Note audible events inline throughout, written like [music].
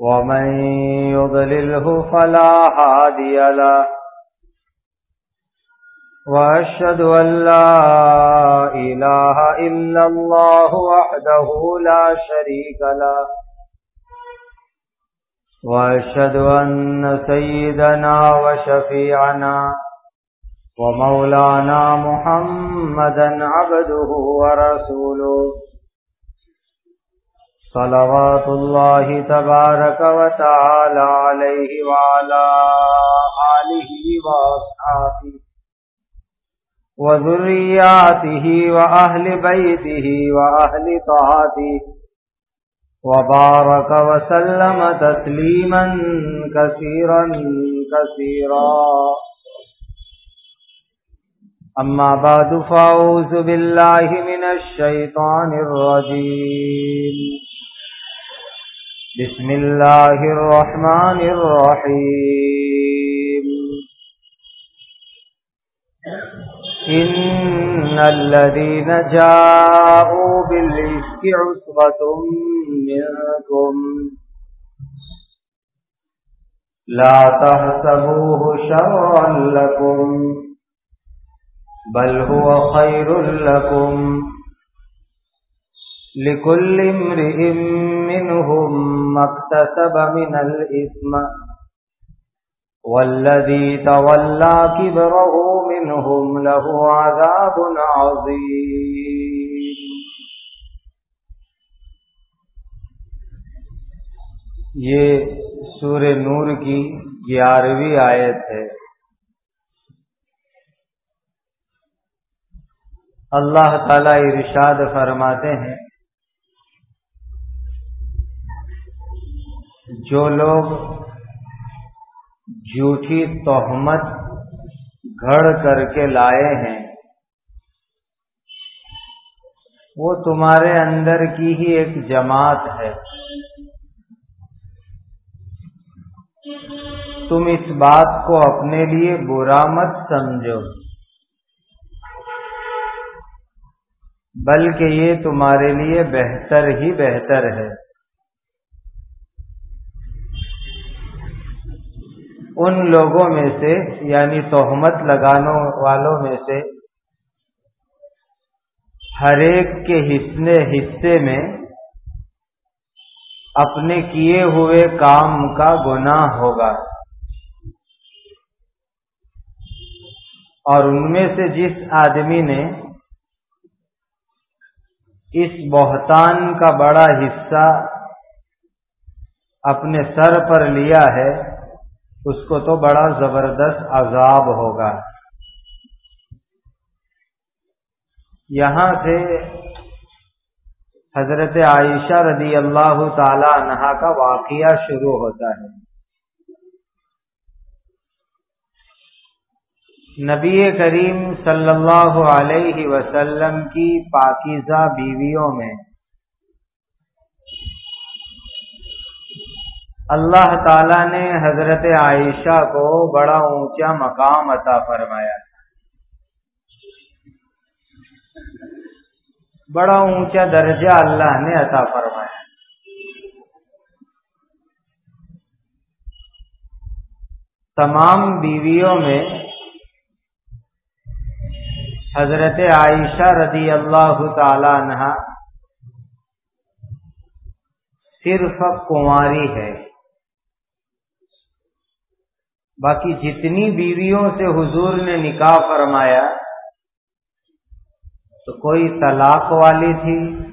ومن يضلله فلا هادي له. وأشهد أن لا إله إلا الله وحده لا شريك له. وأشهد أن سيدنا وشفيعنا ومولانا محمدا عبده ورسوله. صلوات الله تبارك وتعالى عليه وعلى آله وأصحابه وذرياته وأهل بيته وأهل طاعته وبارك وسلم تسليما كثيرا كثيرا أما بعد فأعوذ بالله من الشيطان الرجيم بسم الله الرحمن الرحيم. إن الذين جاءوا بالإسك عصبة منكم. لا تحسبوه شرا لكم بل هو خير لكم. لكل امرئ منهم ما اكتسب من الإثم والذي تولى كبره منهم له عذاب عظيم. یہ سور نور کی گیارہویں آیت ہے۔ اللہ تعالی ارشاد فرماتے ہیں جو لوگ جھوٹی تہمت گھڑ کر کے لائے ہیں، وہ تمہارے اندر کی ہی ایک جماعت ہے۔ تم اس بات کو اپنے لیے برا مت سمجھو، بلکہ یہ تمہارے لیے بہتر ہی بہتر ہے۔ ان لوگوں میں سے یعنی تہمت لگانے والوں میں سے، ہر ایک کے حصے حصے میں اپنے کیے ہوئے کام کا گناہ ہوگا۔ اور ان میں سے جس آدمی نے اس بہتان کا بڑا حصہ اپنے سر پر لیا ہے اس کو تو بڑا زبردست عذاب ہوگا۔ یہاں سے حضرت عائشہ رضی اللہ تعالی عنہا کا واقعہ شروع ہوتا ہے۔ نبی کریم صلی اللہ علیہ وسلم کی پاکیزہ بیویوں میں اللہ تعالی نے حضرت عائشہ کو بڑا اونچا مقام عطا فرمایا بڑا اونچا درجہ اللہ نے عطا فرمایا۔ تمام بیویوں میں حضرت عائشہ رضی اللہ تعالی عنہ صرف کنواری ہے۔ باقی جتنی بیویوں سے حضور نے نکاح فرمایا، تو کوئی طلاق والی تھی،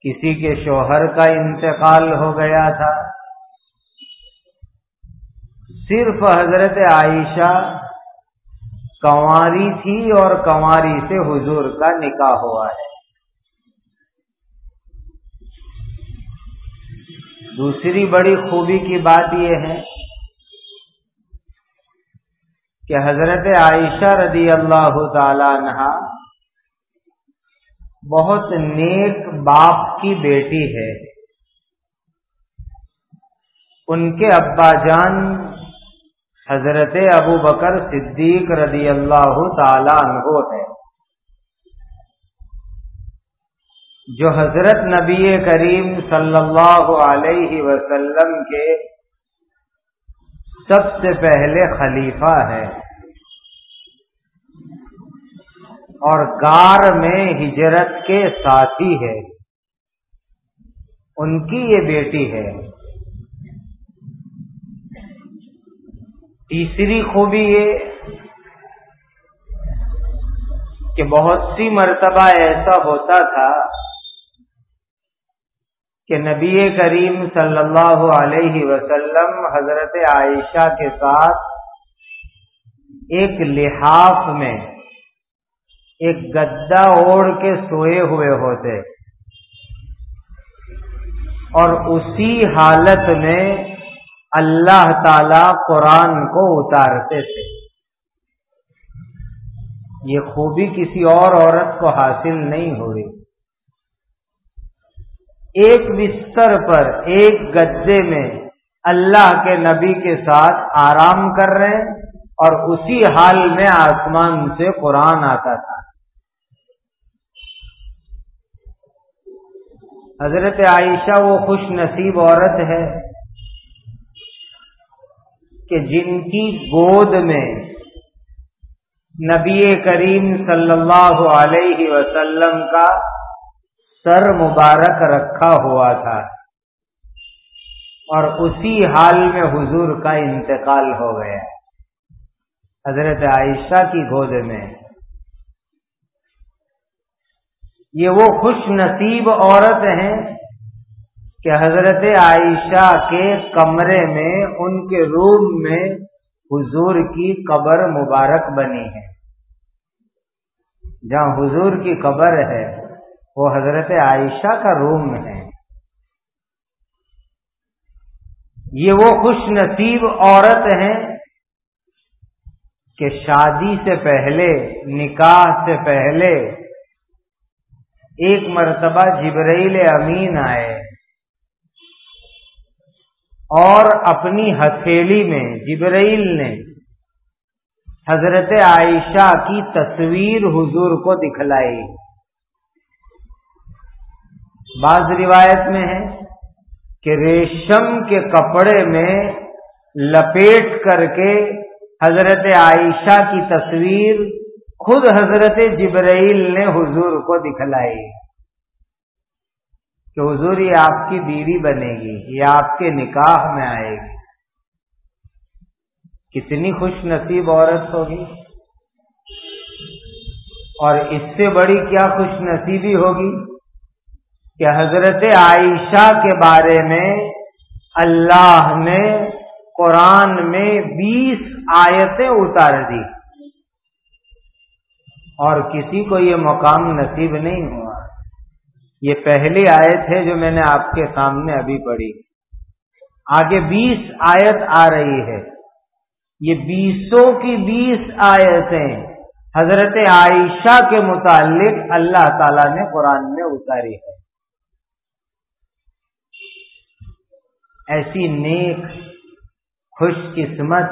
کسی کے شوہر کا انتقال ہو گیا تھا۔ صرف حضرت عائشہ کنواری تھی اور کنواری سے حضور کا نکاح ہوا ہے۔ دوسری بڑی خوبی کی بات یہ ہے کہ حضرت عائشہ رضی اللہ تعالی عنہ بہت نیک باپ کی بیٹی ہے۔ ان کے ابا جان حضرت ابو بکر صدیق رضی اللہ تعالی عنہ ہے جو حضرت نبی کریم صلی اللہ علیہ وسلم کے سب سے پہلے خلیفہ ہے۔ اور گار میں ہجرت کے ساتھی ہے۔ ان کی یہ بیٹی ہے۔ تیسری خوبی یہ کہ بہت سی مرتبہ ایسا ہوتا تھا کہ نبی کریم صلی اللہ علیہ وسلم حضرت عائشہ کے ساتھ ایک لحاف میں ایک گدا اوڑھ کے سوئے ہوئے ہوتے اور اسی حالت میں اللہ تعالی قرآن کو اتارتے تھے۔ یہ خوبی کسی اور عورت کو حاصل نہیں ہوئی۔ ایک بستر پر، ایک گدے میں اللہ کے نبی کے ساتھ آرام کر رہے ہیں اور اسی حال میں آسمان سے قرآن آتا تھا۔ حضرت عائشہ وہ خوش نصیب عورت ہے کہ جن کی گود میں نبی کریم صلی اللہ علیہ وسلم کا سر مبارک رکھا ہوا تھا۔ اور اسی حال میں حضور کا انتقال ہو گیا۔ حضرت عائشہ کی گود میں۔ یہ وہ خوش نصیب عورت ہیں کہ حضرت عائشہ کے کمرے میں، ان کے روم میں حضور کی قبر مبارک بنی ہے۔ جہاں حضور کی قبر ہے۔ وہ حضرت عائشہ کا روم ہے۔ یہ وہ خوش نصیب عورت ہیں کہ شادی سے پہلے، نکاح سے پہلے ایک مرتبہ جبرائیل امین آئے اور اپنی ہتھیلی میں جبرائیل نے حضرت عائشہ کی تصویر حضور کو دکھلائی۔ بعض روایت میں ہے کہ ریشم کے کپڑے میں لپیٹ کر کے حضرت عائشہ کی تصویر خود حضرت جبرائیل نے حضور کو دکھلائی کہ حضور، یہ آپ کی بیوی بنے گی، یہ آپ کے نکاح میں آئے گی۔ کتنی خوش نصیب عورت ہوگی۔ اور اس سے بڑی کیا خوش نصیبی ہوگی؟ کہ حضرت عائشہ کے بارے میں اللہ نے قرآن میں بیس آیتیں اتار دی۔ اور کسی کو یہ مقام نصیب نہیں ہوا۔ یہ پہلی آیت ہے جو میں نے آپ کے سامنے ابھی پڑھی۔ آگے بیس آیت آ رہی ہے۔ یہ بیسوں کی بیس آیتیں حضرت عائشہ کے متعلق اللہ تعالی نے قرآن میں اتاری ہے۔ ایسی نیک، خوش قسمت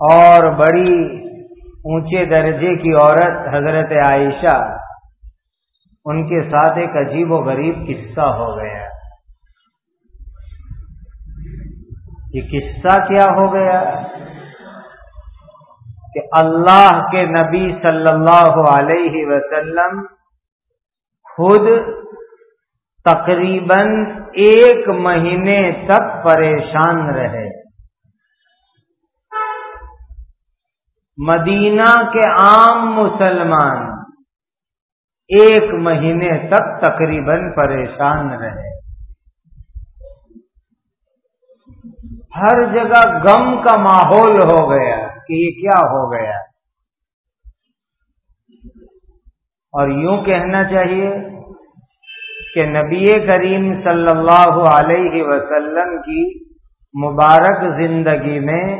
اور بڑی اونچے درجے کی عورت حضرت عائشہ ان کے ساتھ ایک عجیب و غریب قصہ ہو گیا۔ یہ قصہ کیا ہو گیا؟ کہ اللہ کے نبی صلی اللہ علیہ وسلم خود تقریباً ایک مہینے تک پریشان رہے۔ مدینہ کے عام مسلمان ایک مہینے تک تقریباً پریشان رہے۔ ہر جگہ غم کا ماحول ہو گیا کہ یہ کیا ہو گیا۔ اور یوں کہنا چاہیے کہ نبی کریم صلی اللہ علیہ وسلم کی مبارک زندگی میں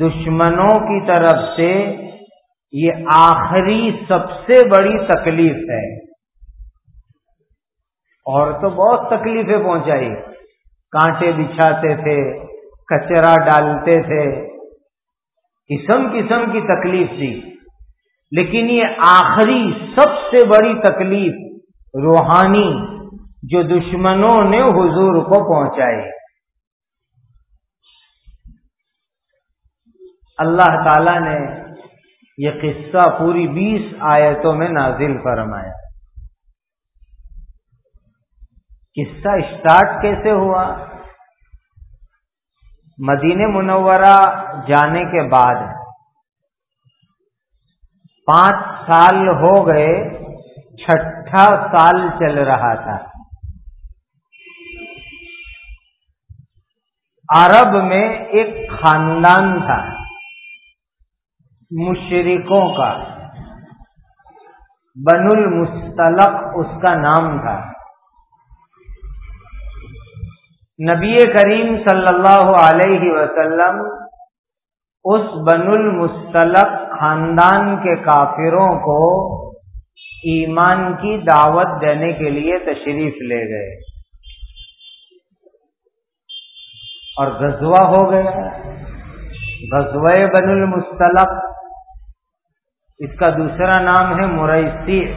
دشمنوں کی طرف سے یہ آخری سب سے بڑی تکلیف ہے۔ اور تو بہت تکلیفیں پہنچائی۔ کانٹے بچھاتے تھے، کچرا ڈالتے تھے۔ قسم قسم کی تکلیف تھی۔ لیکن یہ آخری سب سے بڑی تکلیف روحانی جو دشمنوں نے حضور کو پہنچائی اللہ تعالی نے یہ قصہ پوری بیس آیتوں میں نازل فرمایا۔ قصہ اسٹارٹ کیسے ہوا؟ مدینہ منورہ جانے کے بعد پانچ سال ہو گئے چھٹ چھٹا سال چل رہا تھا۔ عرب میں ایک خاندان تھا۔ مشرکوں کا۔ بن المستلق اس کا نام تھا۔ نبی کریم صلی اللہ علیہ وسلم اس بن المستلق خاندان کے کافروں کو ایمان کی دعوت دینے کے لیے تشریف لے گئے۔ اور غزوہ ہو گیا۔ غزوہ بن المستلق اس کا دوسرا نام ہے مرئی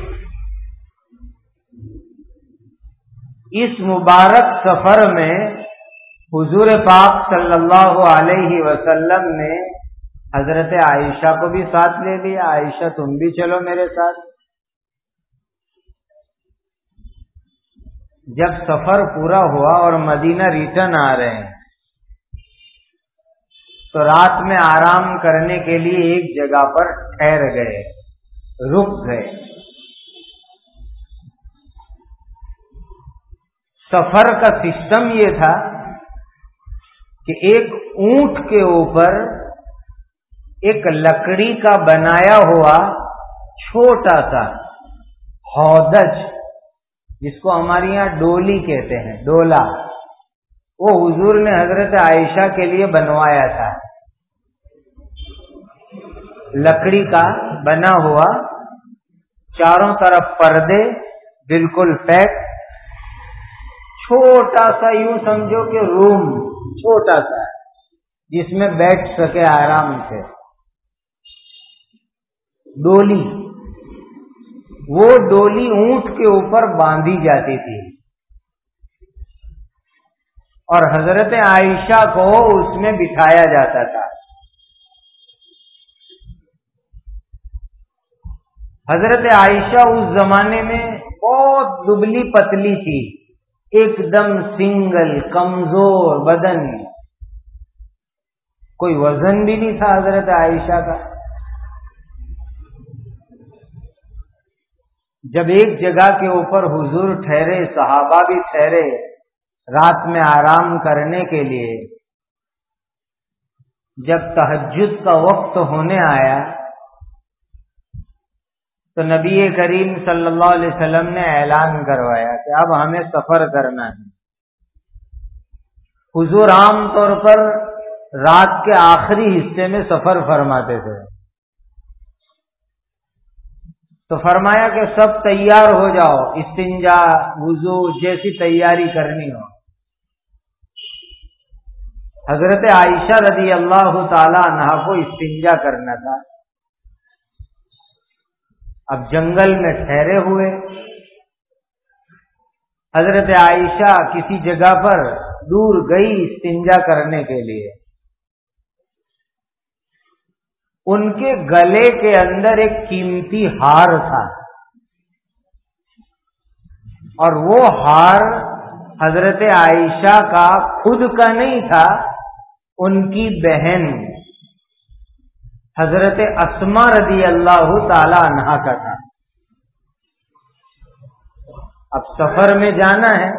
اس مبارک سفر میں حضور پاک صلی اللہ علیہ وسلم نے حضرت عائشہ کو بھی ساتھ لے لیا۔ عائشہ تم بھی چلو میرے ساتھ۔ جب سفر پورا ہوا اور مدینہ ریٹرن آ رہے ہیں، تو رات میں آرام کرنے کے لیے ایک جگہ پر ٹھہر گئے، رک گئے۔ سفر کا سسٹم یہ تھا کہ ایک اونٹ کے اوپر ایک لکڑی کا بنایا ہوا چھوٹا سا ہودج جس کو ہمارے یہاں ڈولی کہتے ہیں، ڈولا۔ وہ حضور نے حضرت عائشہ کے لیے بنوایا تھا۔ لکڑی کا بنا ہوا، چاروں طرف پردے، بالکل پیک چھوٹا سا یوں سمجھو کہ روم، چھوٹا سا، جس میں بیٹھ سکے آرام سے۔ ڈولی۔ وہ ڈولی اونٹ کے اوپر باندھی جاتی تھی۔ اور حضرت عائشہ کو اس میں بٹھایا جاتا تھا۔ حضرت عائشہ اس زمانے میں بہت دبلی پتلی تھی۔ ایک دم سنگل، کمزور بدن۔ کوئی وزن بھی نہیں تھا حضرت عائشہ کا۔ جب ایک جگہ کے اوپر حضور ٹھہرے، صحابہ بھی ٹھہرے رات میں آرام کرنے کے لیے، جب تحجد کا وقت ہونے آیا تو نبی کریم صلی اللہ علیہ وسلم نے اعلان کروایا کہ اب ہمیں سفر کرنا ہے۔ حضور عام طور پر رات کے آخری حصے میں سفر فرماتے تھے۔ تو فرمایا کہ سب تیار ہو جاؤ، استنجا، وضو، جیسی تیاری کرنی ہو۔ حضرت عائشہ رضی اللہ تعالی عنہ کو استنجا کرنا تھا۔ اب جنگل میں ٹھہرے ہوئے۔ حضرت عائشہ کسی جگہ پر دور گئی استنجا کرنے کے لیے۔ ان کے گلے کے اندر ایک قیمتی ہار تھا۔ اور وہ ہار حضرت عائشہ کا خود کا نہیں تھا، ان کی بہن حضرت اسما رضی اللہ تعالی عنہا کا تھا۔ اب سفر میں جانا ہے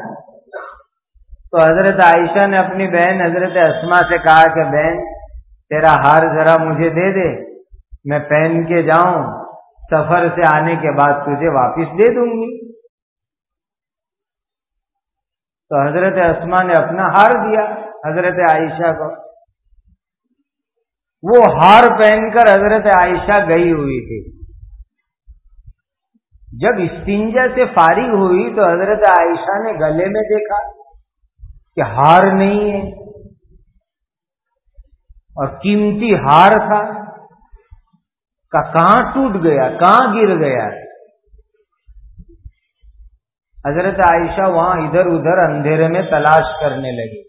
تو حضرت عائشہ نے اپنی بہن حضرت اسما سے کہا کہ بہن تیرا ہار ذرا مجھے دے دے، میں پہن کے جاؤں، سفر سے آنے کے بعد تجھے واپس دے دوں گی۔ تو حضرت اسما نے اپنا ہار دیا، حضرت عائشہ کو۔ وہ ہار پہن کر حضرت عائشہ گئی ہوئی تھی۔ جب استنجا سے فارغ ہوئی تو حضرت عائشہ نے گلے میں دیکھا کہ ہار نہیں ہے۔ اور قیمتی ہار تھا کا کہاں ٹوٹ گیا، کہاں گر گیا؟ حضرت عائشہ وہاں ادھر ادھر اندھیرے میں تلاش کرنے لگی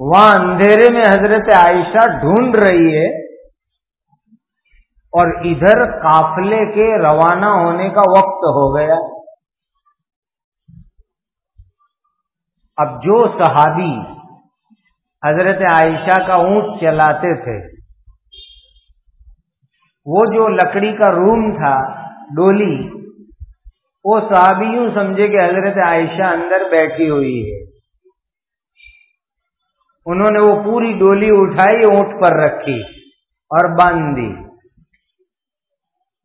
وہاں اندھیرے میں حضرت عائشہ ڈھونڈ رہی ہے اور ادھر قافلے کے روانہ ہونے کا وقت ہو گیا۔ اب جو صحابی حضرت عائشہ کا اونٹ چلاتے تھے۔ وہ جو لکڑی کا روم تھا، ڈولی، وہ صحابی یوں سمجھے کہ حضرت عائشہ اندر بیٹھی ہوئی ہے۔ انہوں نے وہ پوری ڈولی اٹھائی، اونٹ پر رکھی اور باندھ دی۔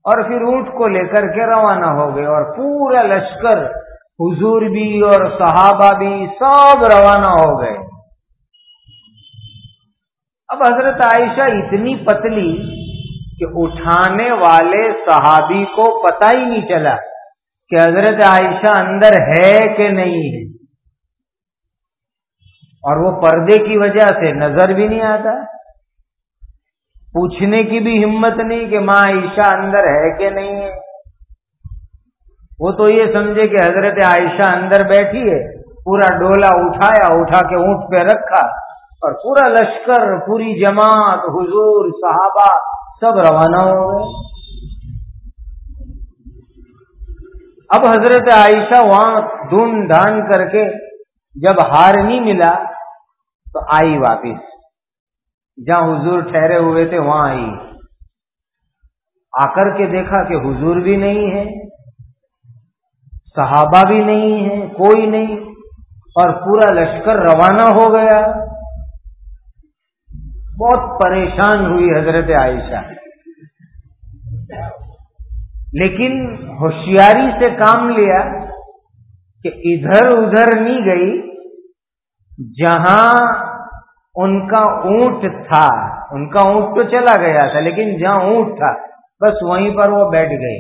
اور پھر اونٹ کو لے کر کے روانہ ہو گئے اور پورا لشکر، حضور بھی اور صحابہ بھی سب روانہ ہو گئے۔ اب حضرت عائشہ اتنی پتلی کہ اٹھانے والے صحابی کو پتہ ہی نہیں چلا کہ حضرت عائشہ اندر ہے کہ نہیں ہے۔ اور وہ پردے کی وجہ سے نظر بھی نہیں آتا۔ پوچھنے کی بھی ہمت نہیں کہ ماں عائشہ اندر ہے کہ نہیں ہے۔ وہ تو یہ سمجھے کہ حضرت عائشہ اندر بیٹھی ہے، پورا ڈولا اٹھایا، اٹھا کے اونٹ پہ رکھا۔ اور پورا لشکر، پوری جماعت، حضور، صحابہ سب روانہ ہو گئے۔ اب حضرت عائشہ وہاں دھن دھان کر کے جب ہار نہیں ملا تو آئی واپس۔ جہاں حضور ٹھہرے ہوئے تھے وہاں آئی۔ آ کر کے دیکھا کہ حضور بھی نہیں ہے، صحابہ بھی نہیں ہے، کوئی نہیں، اور پورا لشکر روانہ ہو گیا۔ بہت پریشان ہوئی حضرت عائشہ۔ لیکن ہوشیاری سے کام لیا کہ ادھر ادھر نہیں گئی جہاں ان کا اونٹ تھا۔ ان کا اونٹ تو چلا گیا تھا، لیکن جہاں اونٹ تھا، بس وہیں پر وہ بیٹھ گئی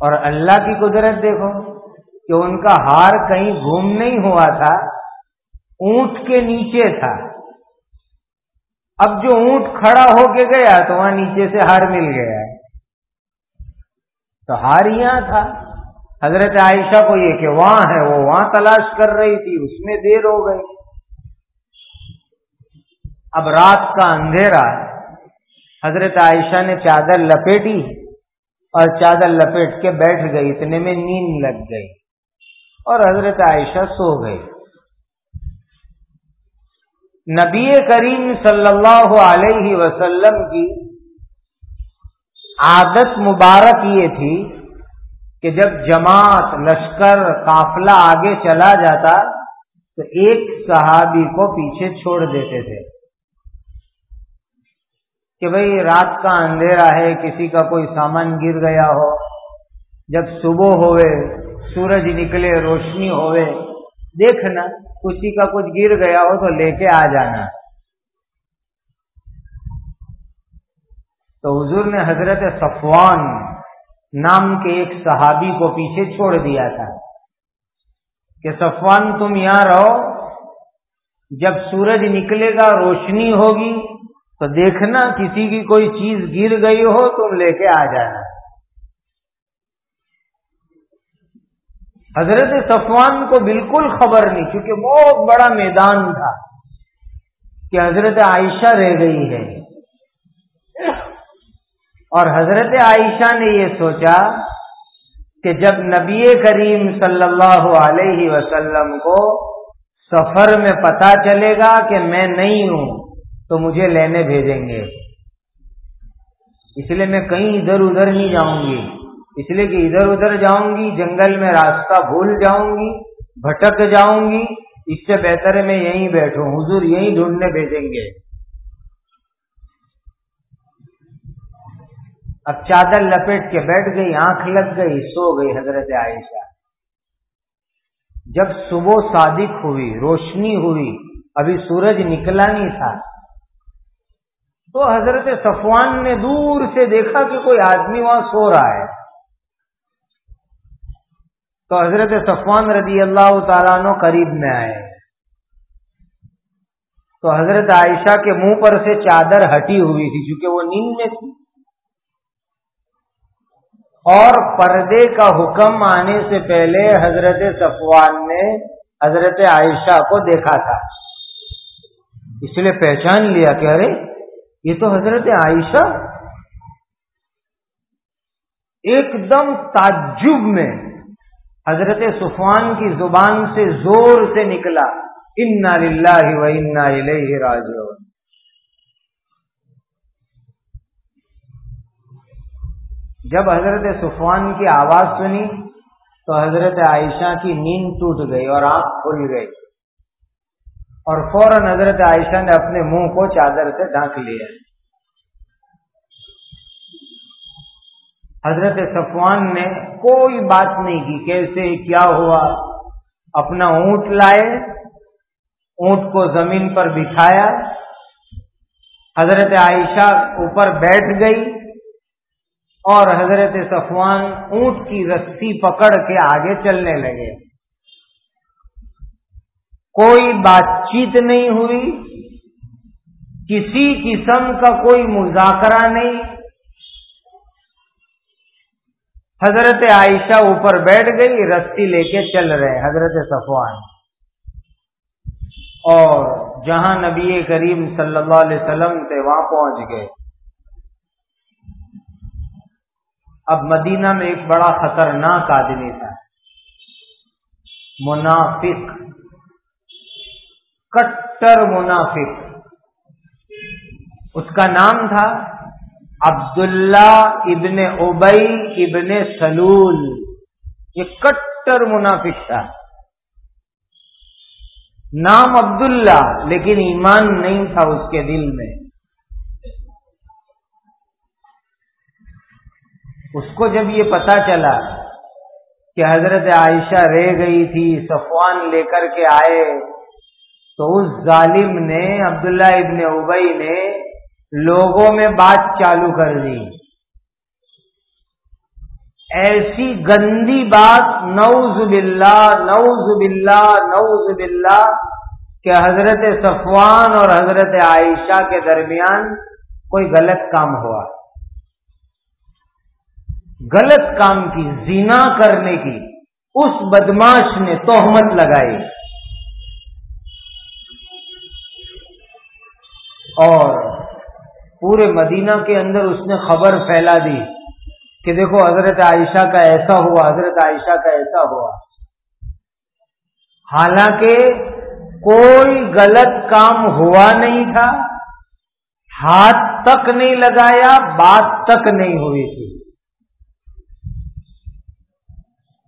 اور اللہ کی قدرت دیکھو کہ ان کا ہار کہیں گھوم نہیں ہوا تھا، اونٹ کے نیچے تھا۔ اب جو اونٹ کھڑا ہو کے گیا تو وہاں نیچے سے ہار مل گیا۔ تو ہار یہاں تھا۔ حضرت عائشہ کو یہ کہ وہاں ہے، وہ وہاں تلاش کر رہی تھی، اس میں دیر ہو گئی۔ اب رات کا اندھیرا۔ حضرت عائشہ نے چادر لپیٹی اور چادر لپیٹ کے بیٹھ گئی، اتنے میں نیند لگ گئی۔ اور حضرت عائشہ سو گئی نبی کریم صلی اللہ علیہ وسلم کی عادت مبارک یہ تھی کہ جب جماعت، لشکر، قافلہ آگے چلا جاتا تو ایک صحابی کو پیچھے چھوڑ دیتے تھے کہ بھئی رات کا اندھیرا ہے، کسی کا کوئی سامان گر گیا ہو، جب صبح ہوئے، سورج نکلے، روشنی ہوئے دیکھنا کسی کا کچھ گر گیا ہو تو لے کے آ جانا۔ تو حضور نے حضرت صفوان نام کے ایک صحابی کو پیچھے چھوڑ دیا تھا کہ صفوان، تم یہاں رہو، جب سورج نکلے گا، روشنی ہوگی، تو دیکھنا کسی کی کوئی چیز گر گئی ہو، تم لے کے آ جانا۔ حضرت صفوان کو بالکل خبر نہیں کیونکہ بہت بڑا میدان تھا کہ حضرت عائشہ رہ گئی ہے۔ اور حضرت عائشہ نے یہ سوچا کہ جب نبی کریم صلی اللہ علیہ وسلم کو سفر میں پتا چلے گا کہ میں نہیں ہوں، تو مجھے لینے بھیجیں گے۔ اس لیے میں کہیں ادھر ادھر نہیں جاؤں گی۔ اس لیے کہ ادھر ادھر جاؤں گی، جنگل میں راستہ بھول جاؤں گی، بھٹک جاؤں گی، اس سے بہتر ہے میں یہیں بیٹھوں، حضور یہیں ڈھونڈنے بھیجیں گے۔ اب چادر لپیٹ کے بیٹھ گئی، آنکھ لگ گئی، سو گئی حضرت عائشہ۔ جب صبح صادق ہوئی، روشنی ہوئی، ابھی سورج نکلا نہیں تھا، تو حضرت صفوان نے دور سے دیکھا کہ کوئی آدمی وہاں سو رہا ہے۔ تو حضرت صفوان رضی اللہ تعالیٰ نو قریب میں آئے۔ تو حضرت عائشہ کے منہ پر سے چادر ہٹی ہوئی تھی کیونکہ وہ نیند میں تھی۔ اور پردے کا حکم آنے سے پہلے حضرت صفوان نے حضرت عائشہ کو دیکھا تھا۔ اس لیے پہچان لیا کہ ارے، یہ تو حضرت عائشہ۔ ایک دم تعجب میں حضرت صفوان کی زبان سے زور سے نکلا، انا للہ و انا الیہ راجعون. جب حضرت صفوان کی آواز سنی، تو حضرت عائشہ کی نیند ٹوٹ گئی اور آنکھ کھل گئی۔ اور فوراً حضرت عائشہ نے اپنے منہ کو چادر سے ڈھانک لیا۔ حضرت صفوان نے کوئی بات نہیں کی کیسے کیا ہوا؟ اپنا اونٹ لائے، اونٹ کو زمین پر بٹھایا۔ حضرت عائشہ اوپر بیٹھ گئی اور حضرت صفوان اونٹ کی رسی پکڑ کے آگے چلنے لگے۔ کوئی بات چیت نہیں ہوئی، کسی قسم کا کوئی مذاکرہ نہیں۔ حضرت عائشہ اوپر بیٹھ گئی، رسی لے کے چل رہے حضرت صفوان۔ اور جہاں نبی کریم صلی اللہ علیہ وسلم تھے، وہاں پہنچ گئے۔ اب مدینہ میں ایک بڑا خطرناک آدمی تھا۔ منافق۔ کٹر منافق۔ اس کا نام تھا عبداللہ ابن ابئی ابن سلول، یہ کٹر منافق تھا۔ نام عبداللہ، لیکن ایمان نہیں تھا اس کے دل میں۔ اس کو جب یہ پتا چلا کہ حضرت عائشہ رہ گئی تھی، صفوان لے کر کے آئے، تو اس ظالم نے، عبداللہ ابن ابئی نے لوگوں میں بات چالو کر دی ایسی گندی بات نوز باللہ نوز باللہ نوز باللہ کہ حضرت صفوان اور حضرت عائشہ کے درمیان کوئی غلط کام ہوا۔ غلط کام کی زنا کرنے کی اس بدماش نے توہمت لگائی۔ اور پورے مدینہ کے اندر اس نے خبر پھیلا دی کہ دیکھو حضرت عائشہ کا ایسا ہوا، حضرت عائشہ کا ایسا ہوا۔ حالانکہ کوئی غلط کام ہوا نہیں تھا، ہاتھ تک نہیں لگایا، بات تک نہیں ہوئی تھی۔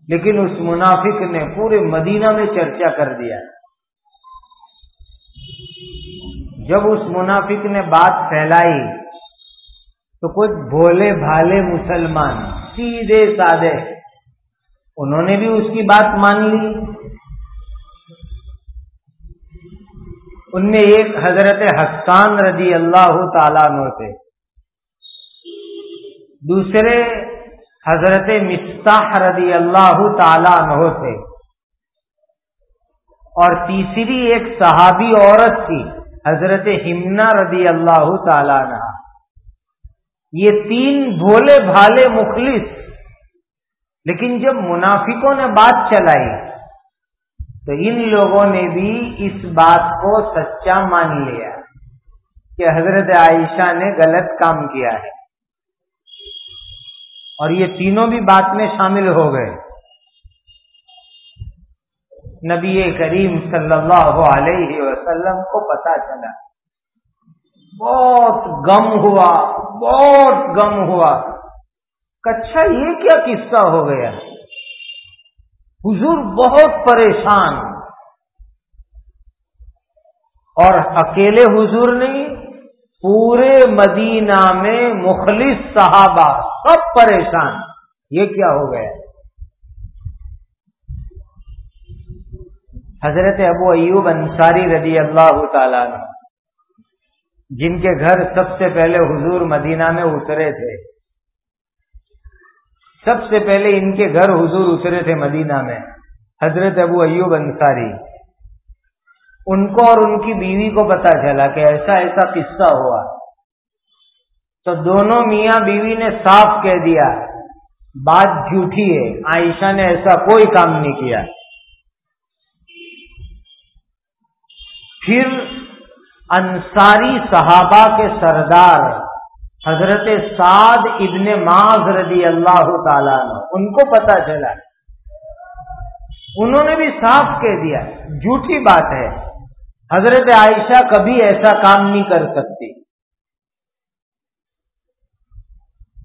لیکن اس منافق نے پورے مدینہ میں چرچا کر دیا۔ جب اس منافق نے بات پھیلائی تو کچھ بھولے بھالے مسلمان، سیدھے سادے، انہوں نے بھی اس کی بات مان لی۔ ان میں ایک حضرت حسان رضی اللہ تعالیٰ تھے۔ دوسرے حضرت مستاح رضی اللہ تعالی عنہ تھے۔ اور تیسری ایک صحابی عورت تھی۔ حضرت ہمنا رضی اللہ تعالی عنہ۔ یہ تین بھولے بھالے مخلص، لیکن جب منافقوں نے بات چلائی، تو ان لوگوں نے بھی اس بات کو سچا مان لیا کہ حضرت عائشہ نے غلط کام کیا ہے۔ اور یہ تینوں بھی بات میں شامل ہو گئے۔ نبی کریم صلی اللہ علیہ وسلم کو پتا چلا۔ بہت غم ہوا، بہت غم ہوا۔ کچھا یہ کیا قصہ ہو گیا؟ حضور بہت پریشان۔ اور اکیلے حضور نہیں، پورے مدینہ میں مخلص صحابہ سب پریشان۔ یہ کیا ہو گیا؟ حضرت ابو ایوب انصاری رضی اللہ تعالیٰ نے جن کے گھر سب سے پہلے حضور مدینہ میں اترے تھے۔ سب سے پہلے ان کے گھر حضور اترے تھے مدینہ میں، حضرت ابو ایوب انصاری۔ ان کو اور ان کی بیوی کو پتا چلا کہ ایسا ایسا قصہ ہوا۔ تو دونوں میاں بیوی نے صاف کہہ دیا، بات جھوٹھی ہے، عائشہ نے ایسا کوئی کام نہیں کیا۔ پھر انصاری صحابہ کے سردار حضرت سعد ابن معاذ رضی اللہ تعالیٰ نے ان کو پتا چلا۔ انہوں نے بھی صاف کہہ دیا جھوٹی بات ہے۔ حضرت عائشہ کبھی ایسا کام نہیں کر سکتی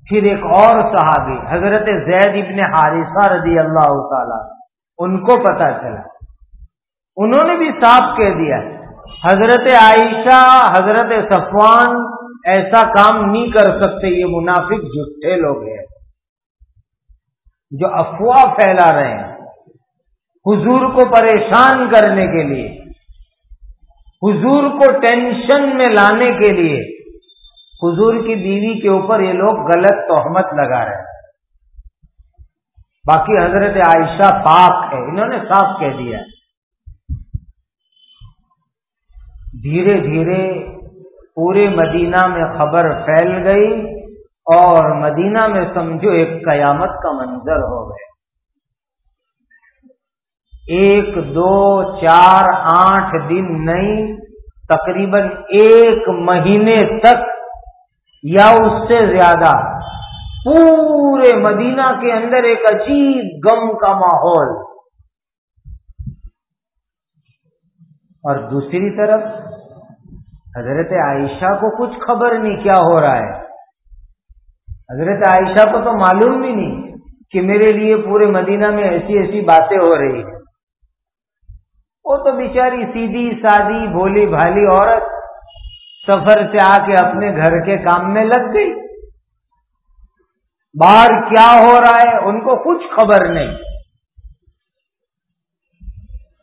پھر ایک اور صحابی، حضرت زید ابن حارثہ رضی اللہ تعالی ان کو پتا چلا۔ انہوں نے بھی صاف کہہ دیا۔ حضرت عائشہ، حضرت صفوان ایسا کام نہیں کر سکتے، یہ منافق جھوٹے لوگ ہیں۔ جو افواہ پھیلا رہے ہیں، حضور کو پریشان کرنے کے لیے، حضور کو ٹینشن میں لانے کے لیے، حضور کی بیوی کے اوپر یہ لوگ غلط تہمت لگا رہے ہیں۔ باقی حضرت عائشہ پاک ہے انہوں نے صاف کہہ دیا۔ ہے دھیرے دھیرے پورے مدینہ میں خبر پھیل گئی اور مدینہ میں سمجھو ایک قیامت کا منظر ہو گئے ایک، دو، چار، آٹھ دن نہیں، تقریباً ایک مہینے تک یا اس سے زیادہ پورے مدینہ کے اندر ایک عجیب غم کا ماحول۔ اور دوسری طرف حضرت عائشہ کو کچھ خبر نہیں کیا ہو رہا ہے۔ حضرت عائشہ کو تو معلوم بھی نہیں کہ میرے لیے پورے مدینہ میں ایسی ایسی باتیں ہو رہی ہیں۔ وہ تو بیچاری سیدھی، سادی، بھولی بھالی عورت سفر سے آ کے اپنے گھر کے کام میں لگ گئی۔ باہر کیا ہو رہا ہے، ان کو کچھ خبر نہیں۔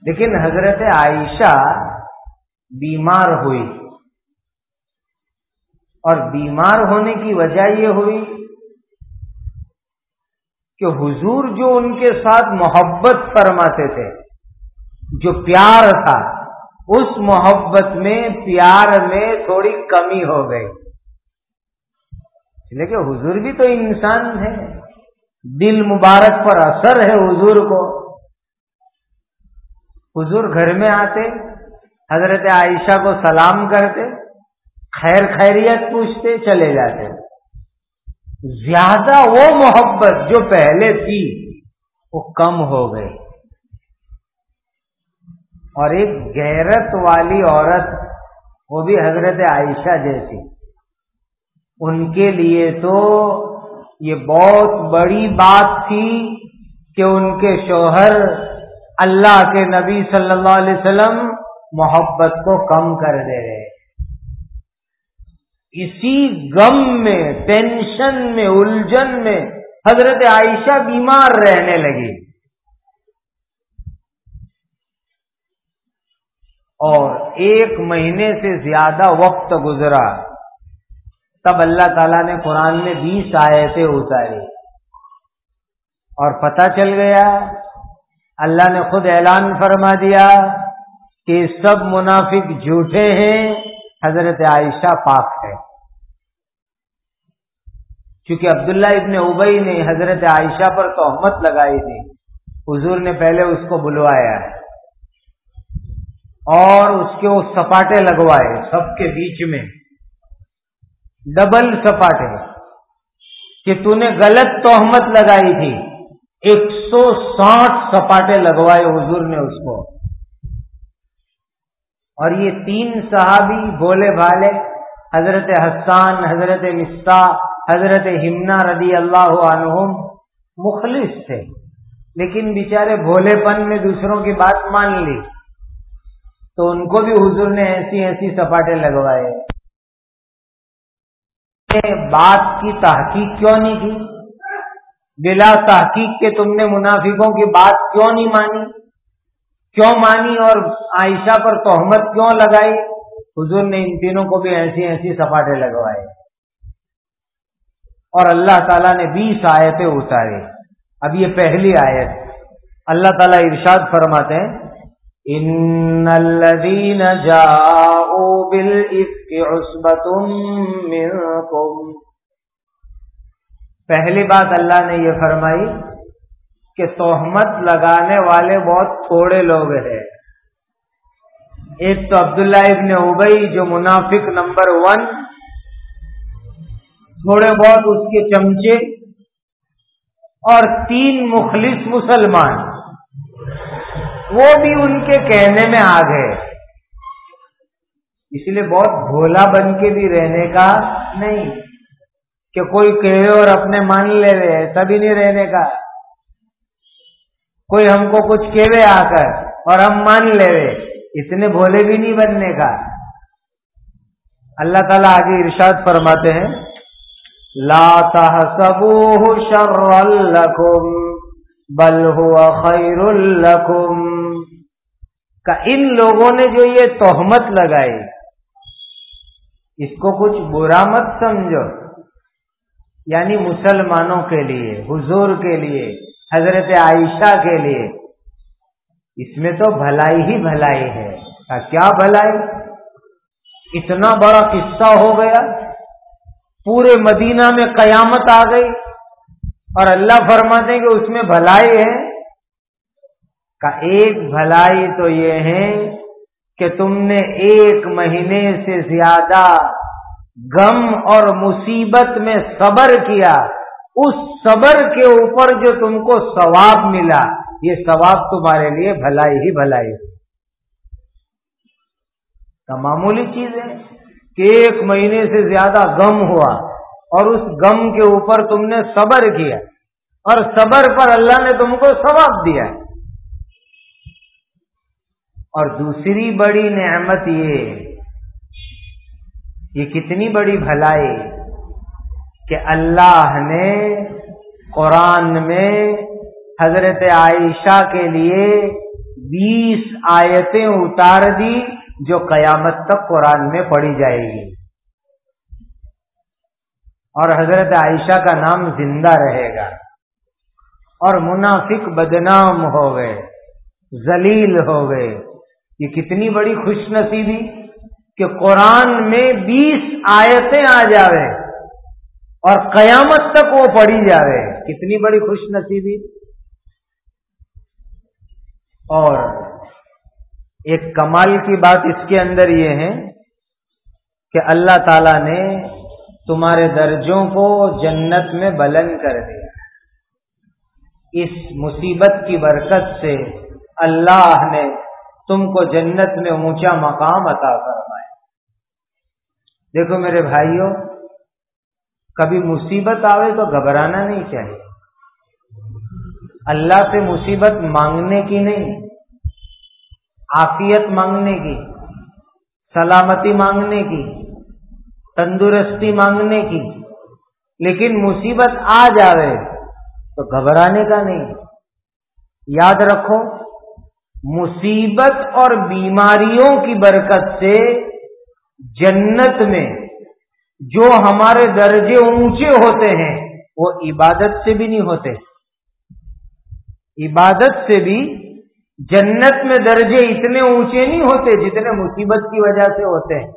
لیکن حضرت عائشہ بیمار ہوئی۔ اور بیمار ہونے کی وجہ یہ ہوئی کہ حضور جو ان کے ساتھ محبت فرماتے تھے، جو پیار تھا، اس محبت میں پیار میں تھوڑی کمی ہو گئی۔ لیکن حضور بھی تو انسان ہے دل مبارک پر اثر ہے حضور کو۔ حضور گھر میں آتے، حضرت عائشہ کو سلام کرتے خیر خیریت پوچھتے چلے جاتے زیادہ وہ محبت جو پہلے تھی، وہ کم ہو گئی۔ اور ایک غیرت والی عورت، وہ بھی حضرت عائشہ جیسی۔ ان کے لیے تو یہ بہت بڑی بات تھی کہ ان کے شوہر اللہ کے نبی صلی اللہ علیہ وسلم محبت کو کم کر دے رہے۔ اسی غم میں، ٹینشن میں، الجھن میں حضرت عائشہ بیمار رہنے لگی اور ایک مہینے سے زیادہ وقت گزرا۔ تب اللہ تعالیٰ نے قرآن میں بیس آیتیں اتاری۔ اور پتہ چل گیا، اللہ نے خود اعلان فرما دیا کہ سب منافق جھوٹے ہیں۔ حضرت عائشہ پاک ہے۔ کیونکہ عبداللہ ابن ابئی نے حضرت عائشہ پر تہمت لگائی تھی، حضور نے پہلے اس کو بلوایا ہے۔ اور اس کے وہ سپاٹے لگوائے سب کے بیچ میں۔ ڈبل سپاٹے۔ کہ تو نے غلط تہمت لگائی تھی۔ ایک سو ساٹھ سپاٹے لگوائے حضور نے اس کو۔ اور یہ تین صحابی بولے بھالے حضرت حسان، حضرت مستا حضرت ہمنا رضی اللہ عنہم مخلص تھے۔ لیکن بیچارے بھولے پن میں دوسروں کی بات مان لی۔ تو ان کو بھی حضور نے ایسی ایسی سپاٹے لگوائے۔ بات کی تحقیق کیوں نہیں کی؟ بلا تحقیق کے تم نے منافقوں کی بات کیوں نہیں مانی؟ کیوں مانی اور عائشہ پر تہمت کیوں لگائی؟ حضور نے ان تینوں کو بھی ایسی ایسی سپاٹے لگوائے۔ اور اللہ تعالیٰ نے بیس آیتیں اتارے اب یہ پہلی آیت۔ اللہ تعالیٰ ارشاد فرماتے ہیں ان الذين جاءوا بالافك عصبه منكم پہلی بات اللہ نے یہ فرمائی کہ توہمت لگانے والے بہت تھوڑے لوگ ہیں۔ ایک تو عبداللہ ابن ابئی جو منافق نمبر ون، تھوڑے بہت اس کے چمچے اور تین مخلص مسلمان، وہ بھی ان کے کہنے میں آ گئے اس لیے بہت بھولا بن کے بھی رہنے کا نہیں، کہ کوئی کہے اور اپنے مان لے رہے تبھی نہیں رہنے کا۔ کوئی ہم کو کچھ کہے آ کر اور ہم مان لے رہے اتنے بھولے بھی نہیں بننے کا۔ اللہ تعالیٰ آگے ارشاد فرماتے ہیں، لا تحسبوه شر لكم بل هو خیر لكم کا ان لوگوں نے جو یہ توہمت لگائی، اس کو کچھ برا مت سمجھو۔ یعنی مسلمانوں کے لیے، حضور کے لیے حضرت عائشہ کے لیے۔ اس میں تو بھلائی ہی بھلائی ہے۔ کیا بھلائی؟ اتنا بڑا قصہ ہو گیا۔ پورے مدینہ میں قیامت آ گئی۔ اور اللہ فرماتے کہ اس میں بھلائی ہے۔ کا ایک بھلائی تو یہ ہے کہ تم نے ایک مہینے سے زیادہ غم اور مصیبت میں صبر کیا۔ اس صبر کے اوپر جو تم کو ثواب ملا، یہ ثواب تمہارے لیے بھلائی ہی بھلائی معمولی چیز ہے کہ ایک مہینے سے زیادہ غم ہوا اور اس غم کے اوپر تم نے صبر کیا اور صبر پر اللہ نے تم کو ثواب دیا۔ اور دوسری بڑی نعمت یہ یہ کتنی بڑی بھلائی کہ اللہ نے قرآن میں حضرت عائشہ کے لیے بیس آیتیں اتار دی جو قیامت تک قرآن میں پڑھی جائے گی۔ اور حضرت عائشہ کا نام زندہ رہے گا۔ اور منافق بدنام ہو گئے، ذلیل ہو گئے۔ یہ کتنی بڑی خوش نصیبی کہ قرآن میں بیس آیتیں آ جاوے اور قیامت تک وہ پڑھی جا رہے کتنی بڑی خوش نصیبی۔ اور ایک کمال کی بات اس کے اندر یہ ہے کہ اللہ تعالی نے تمہارے درجوں کو جنت میں بلند کر دیا۔ اس مصیبت کی برکت سے اللہ نے تم کو جنت میں اونچا مقام عطا فرمایا۔ دیکھو میرے بھائیوں کبھی مصیبت آوے تو گھبرانا نہیں چاہیے۔ اللہ سے مصیبت مانگنے کی نہیں آفیت مانگنے کی، سلامتی مانگنے کی، تندرستی مانگنے کی۔ لیکن مصیبت آ جاوے تو گھبرانے کا نہیں۔ یاد رکھو، مصیبت اور بیماریوں کی برکت سے جنت میں جو ہمارے درجے اونچے ہوتے ہیں، وہ عبادت سے بھی نہیں ہوتے۔ عبادت سے بھی جنت میں درجے اتنے اونچے نہیں ہوتے جتنے مصیبت کی وجہ سے ہوتے ہیں۔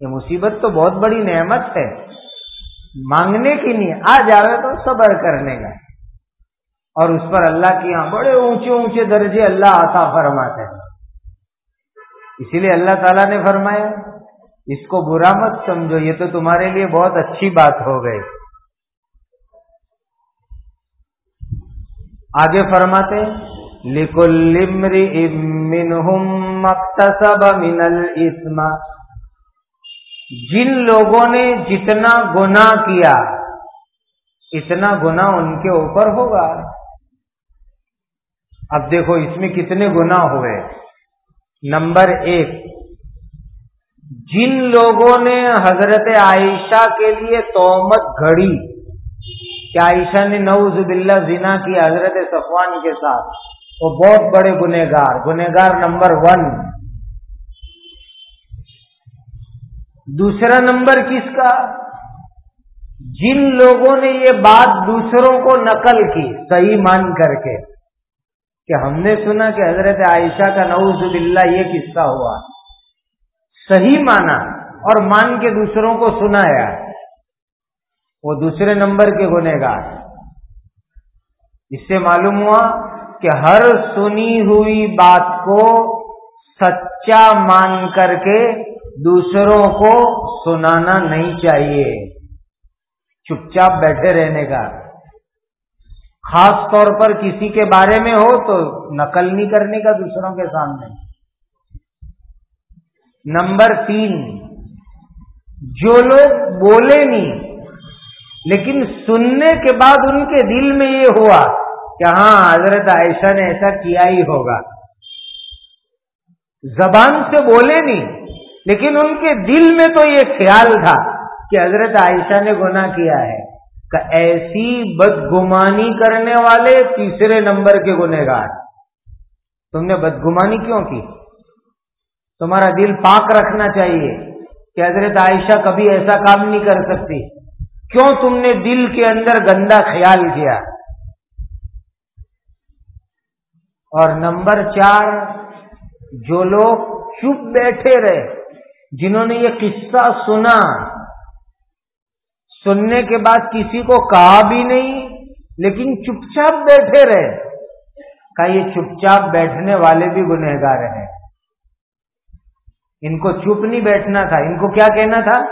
یہ مصیبت تو بہت بڑی نعمت ہے۔ مانگنے کی نہیں، آ جا رہا تو صبر کرنے کا۔ اور اس پر اللہ کے یہاں بڑے اونچے اونچے درجے اللہ آتا فرماتے ہیں۔ اسی لیے اللہ تعالیٰ نے فرمایا اس کو برا مت سمجھو، یہ تو تمہارے لیے بہت اچھی بات ہو گئی۔ آگے فرماتے لکل مکتسب من الاسم جن لوگوں نے جتنا گنا کیا، اتنا گنا ان کے اوپر ہوگا۔ اب دیکھو، اس میں کتنے گنا ہوئے۔ نمبر ایک جن لوگوں نے حضرت عائشہ کے لیے تومت گھڑی، کہ عائشہ نے نوز باللہ زنا کی حضرت صفوان کے ساتھ، وہ بہت بڑے گنےگار گنےگار نمبر ون۔ دوسرا نمبر کس کا؟ جن لوگوں نے یہ بات دوسروں کو نقل کی، صحیح مان کر کے، کہ ہم نے سنا کہ حضرت عائشہ کا نعوذ باللہ یہ قصہ ہوا۔ صحیح مانا اور مان کے دوسروں کو سنایا، وہ دوسرے نمبر کے گنے گا اس سے معلوم ہوا کہ ہر سنی ہوئی بات کو سچا مان کر کے دوسروں کو سنانا نہیں چاہیے۔ چپ چاپ بیٹھے رہنے کا۔ خاص طور پر کسی کے بارے میں ہو تو نقل نہیں کرنے کا دوسروں کے سامنے۔ نمبر تین، جو لوگ بولے نہیں، لیکن سننے کے بعد ان کے دل میں یہ ہوا کہ ہاں حضرت عائشہ نے ایسا کیا ہی ہوگا۔ زبان سے بولے نہیں، لیکن ان کے دل میں تو یہ خیال تھا کہ حضرت عائشہ نے گناہ کیا ہے کہ ایسی بدگمانی کرنے والے تیسرے نمبر کے گنہگار۔ تم نے بدگمانی کیوں کی؟ تمہارا دل پاک رکھنا چاہیے کہ حضرت عائشہ کبھی ایسا کام نہیں کر سکتی۔ کیوں تم نے دل کے اندر گندا خیال کیا؟ اور نمبر چار، جو لوگ چپ بیٹھے رہے، جنہوں نے یہ قصہ سنا، سننے کے بعد کسی کو کہا بھی نہیں، لیکن چپ چاپ بیٹھے رہے۔ کا یہ چپ چاپ بیٹھنے والے بھی گنہگار ہیں۔ ان کو چپ نہیں بیٹھنا تھا۔ ان کو کیا کہنا تھا؟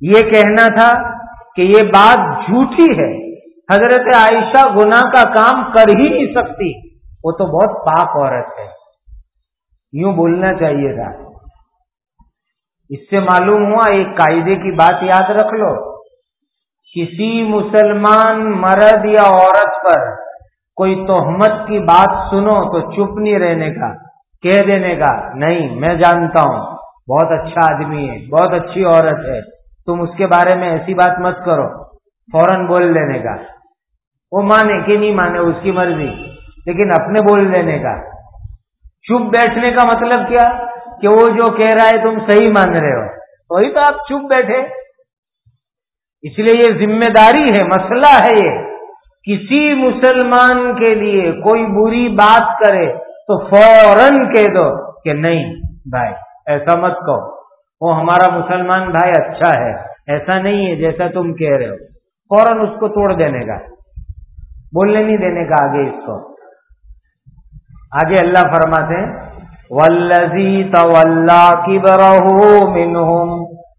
یہ کہنا تھا کہ یہ بات جھوٹی ہے۔ حضرت عائشہ گناہ کا کام کر ہی نہیں سکتی۔ وہ تو بہت پاک عورت ہے۔ یوں بولنا چاہیے تھا۔ اس سے معلوم ہوا، ایک قاعدے کی بات یاد رکھ لو۔ کسی مسلمان مرد یا عورت پر کوئی تہمت کی بات سنو تو چپ نہیں رہنے کا۔ کہہ دینے کا، نہیں، میں جانتا ہوں، بہت اچھا آدمی ہے، بہت اچھی عورت ہے، تم اس کے بارے میں ایسی بات مت کرو. فوراً بول لینے کا۔ وہ مانے کہ نہیں مانے اس کی مرضی، لیکن اپنے بول دینے کا۔ چپ بیٹھنے کا مطلب کیا؟ کہ وہ جو کہہ رہا ہے تم صحیح مان رہے ہو۔ وہی تو آپ چپ بیٹھے۔ اس لیے یہ ذمہ داری ہے، مسئلہ ہے یہ۔ کسی مسلمان کے لیے کوئی بری بات کرے تو فوراً کہہ دو کہ نہیں بھائی، ایسا مت کہو۔ وہ ہمارا مسلمان بھائی اچھا ہے، ایسا نہیں ہے جیسا تم کہہ رہے ہو۔ فوراً اس کو توڑ دینے کا، بولنے نہیں دینے کا آگے اس کو۔ آگے اللہ فرماتے ہیں والذی تولا کبرہ منہم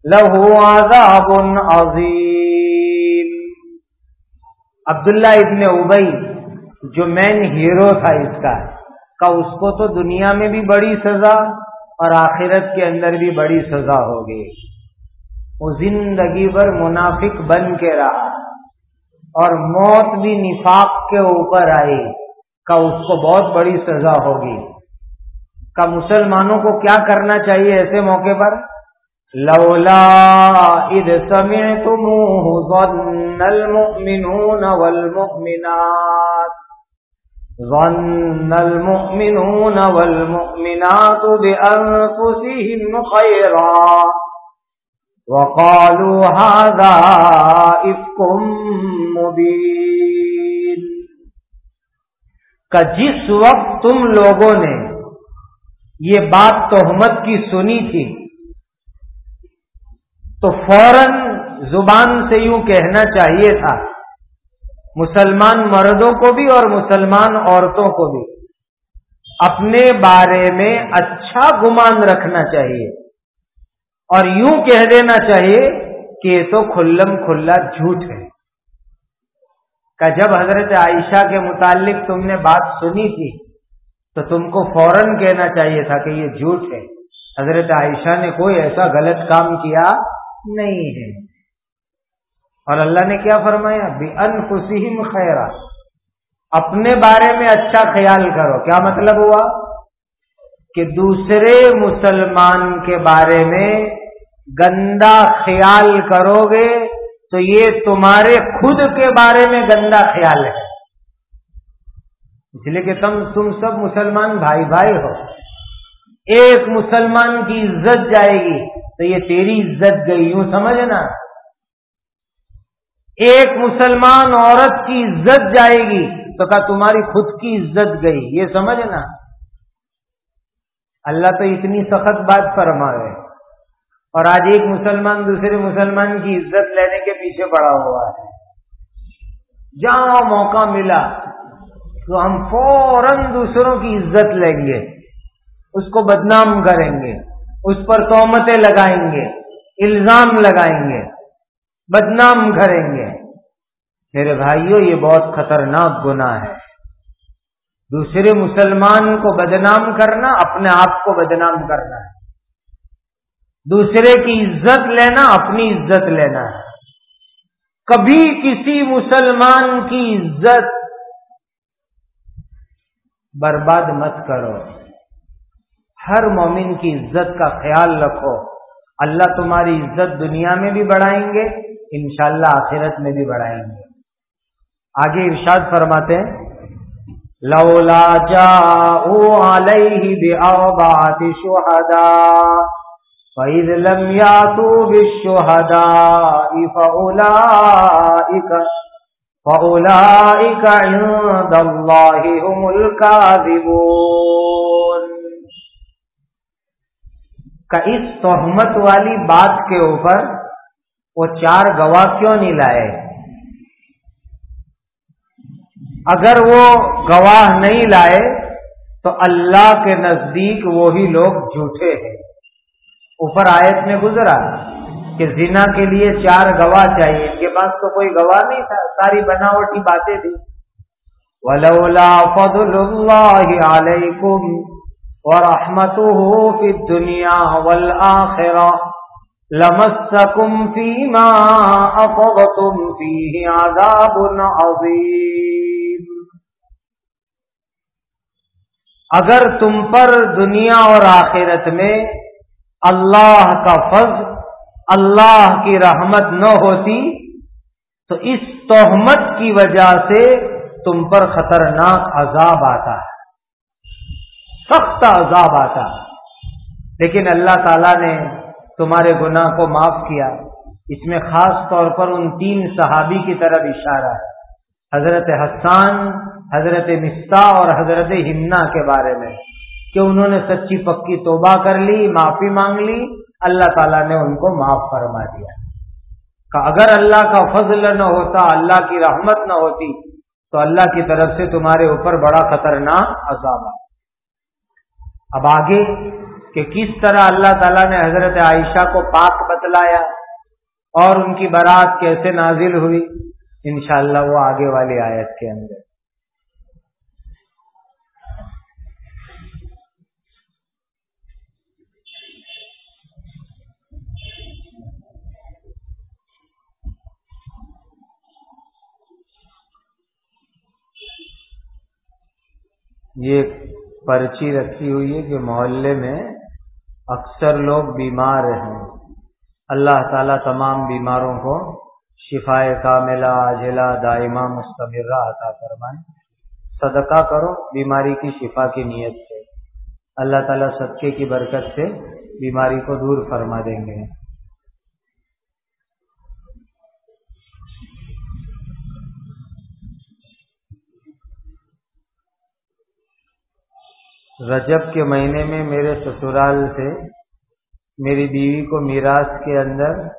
لہو عذاب عظیم عبداللہ ابن ابئی جو مین ہیرو تھا اس کا۔ کا اس کو تو دنیا میں بھی بڑی سزا اور آخرت کے اندر بھی بڑی سزا ہوگی۔ وہ زندگی بھر منافق بن کے رہا اور موت بھی نفاق کے اوپر آئی کا اس کو بہت بڑی سزا ہوگی۔ کا مسلمانوں کو کیا کرنا چاہیے ایسے موقع پر؟ لولا اذ سمعتموه ظن المؤمنون والمؤمنات۔ ظن المؤمنون والمؤمنات بأنفسهم خيرا. وقالوا هذا إفق مبين. کا جس وقت تم لوگوں نے یہ بات تہمت کی سنی تھی، تو فوراً زبان سے یوں کہنا چاہیے تھا مسلمان مردوں کو بھی اور مسلمان عورتوں کو بھی۔ اپنے بارے میں اچھا گمان رکھنا چاہیے۔ اور یوں کہہ دینا چاہیے کہ یہ تو کھلم کھلا جھوٹ ہے۔ کہ جب حضرت عائشہ کے متعلق تم نے بات سنی تھی، تو تم کو فوراً کہنا چاہیے تھا کہ یہ جھوٹ ہے۔ حضرت عائشہ نے کوئی ایسا غلط کام کیا نہیں ہے۔ اور اللہ نے کیا فرمایا؟ بھی ان خوشیم خیرا۔ اپنے بارے میں اچھا خیال کرو۔ کیا مطلب ہوا؟ کہ دوسرے مسلمان کے بارے میں گندا خیال کرو گے تو یہ تمہارے خود کے بارے میں گندا خیال ہے۔ اس لیے کہ تم تم سب مسلمان بھائی بھائی ہو۔ ایک مسلمان کی عزت جائے گی تو یہ تیری عزت گئی۔ یوں سمجھنا۔ ایک مسلمان عورت کی عزت جائے گی تو کہا تمہاری خود کی عزت گئی۔ یہ سمجھنا۔ اللہ تو اتنی سخت بات فرما ہے اور آج ایک مسلمان دوسرے مسلمان کی عزت لینے کے پیچھے پڑا ہوا ہے۔ جہاں موقع ملا تو ہم فوراً دوسروں کی عزت لیں گے۔ اس کو بدنام کریں گے۔ اس پر تومتیں لگائیں گے۔ الزام لگائیں گے۔ بدنام کریں گے۔ میرے بھائیوں یہ بہت خطرناک گناہ ہے۔ دوسرے مسلمان کو بدنام کرنا، اپنے آپ کو بدنام کرنا ہے۔ دوسرے کی عزت لینا، اپنی عزت لینا ہے۔ کبھی کسی مسلمان کی عزت برباد مت کرو۔ ہر مومن کی عزت کا خیال رکھو۔ اللہ تمہاری عزت دنیا میں بھی بڑھائیں گے۔ انشاءاللہ آخرت میں بھی بڑھائیں گے۔ آگے ارشاد فرماتے ہیں، لولا جا علیہ شهداء فَإِذْ لَمْ يَعْتُوا بِالشُّهَدَاءِ فَأُولَئِكَ فَأُولَئِكَ عِندَ اللَّهِ هُمُ الْكَاذِبُونَ۔ کہ اس تہمت والی بات کے اوپر وہ چار گواہ کیوں نہیں لائے؟ اگر وہ گواہ نہیں لائے تو اللہ کے نزدیک وہی لوگ جھوٹے ہیں۔ اوپر آیت میں گزرا کہ زنا کے لیے چار گواہ چاہیے۔ ان کے پاس تو کوئی گواہ نہیں تھا، ساری بناوٹی باتیں تھی ولولا فضل اللہ علیکم ورحمته في الدنيا والآخرة لمسكم فيما أفضتم فيه عذاب عظيم. اگر تم پر دنیا اور آخرت میں اللہ کا فض اللہ کی رحمت نہ ہوتی، تو اس توہمت کی وجہ سے تم پر خطرناک عذاب آتا ہے۔ سخت عذاب آتا ہے۔ لیکن اللہ تعالی نے تمہارے گناہ کو معاف کیا۔ اس میں خاص طور پر ان تین صحابی کی طرف اشارہ ہے۔ حضرت حسان، حضرت مستا اور حضرت ہمنا کے بارے میں کہ انہوں نے سچی پکی توبہ کر لی، معافی مانگ لی، اللہ تعالیٰ نے ان کو معاف فرما دیا۔ کہ اگر اللہ کا فضل نہ ہوتا، اللہ کی رحمت نہ ہوتی، تو اللہ کی طرف سے تمہارے اوپر بڑا خطرناک عذاب اب آگے کہ کس طرح اللہ تعالیٰ نے حضرت عائشہ کو پاک بتلایا اور ان کی برات کیسے نازل ہوئی، انشاءاللہ وہ آگے والی آیت کے اندر۔ یہ پرچی رکھی ہوئی ہے کہ محلے میں اکثر لوگ بیمار ہیں۔ اللہ تعالیٰ تمام بیماروں کو شفا کاملہ، عاجلہ، دائمہ، مستمرہ عطا فرمائیں صدقہ کرو، بیماری کی شفا کی نیت سے۔ اللہ تعالیٰ صدقے کی برکت سے بیماری کو دور فرما دیں گے۔ رجب کے مہینے میں میرے سسرال سے میری بیوی کو میراث کے اندر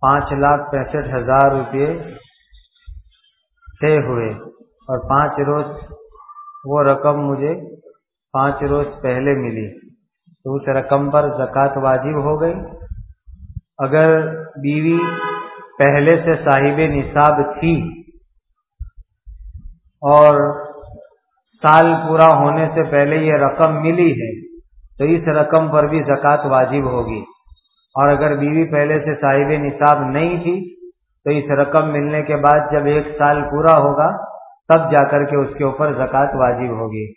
پانچ لاکھ پینسٹھ ہزار روپے طے ہوئے اور پانچ روز وہ رقم مجھے پانچ روز پہلے ملی۔ تو اس رقم پر زکوٰۃ واجب ہو گئی۔ اگر بیوی پہلے سے صاحب نصاب تھی اور سال پورا ہونے سے پہلے یہ رقم ملی ہے، تو اس رقم پر بھی زکوٰۃ واجب ہوگی۔ اور اگر بیوی پہلے سے صاحب نصاب نہیں تھی، تو اس رقم ملنے کے بعد جب ایک سال پورا ہوگا، تب جا کر کے اس کے اوپر زکوٰۃ واجب ہوگی۔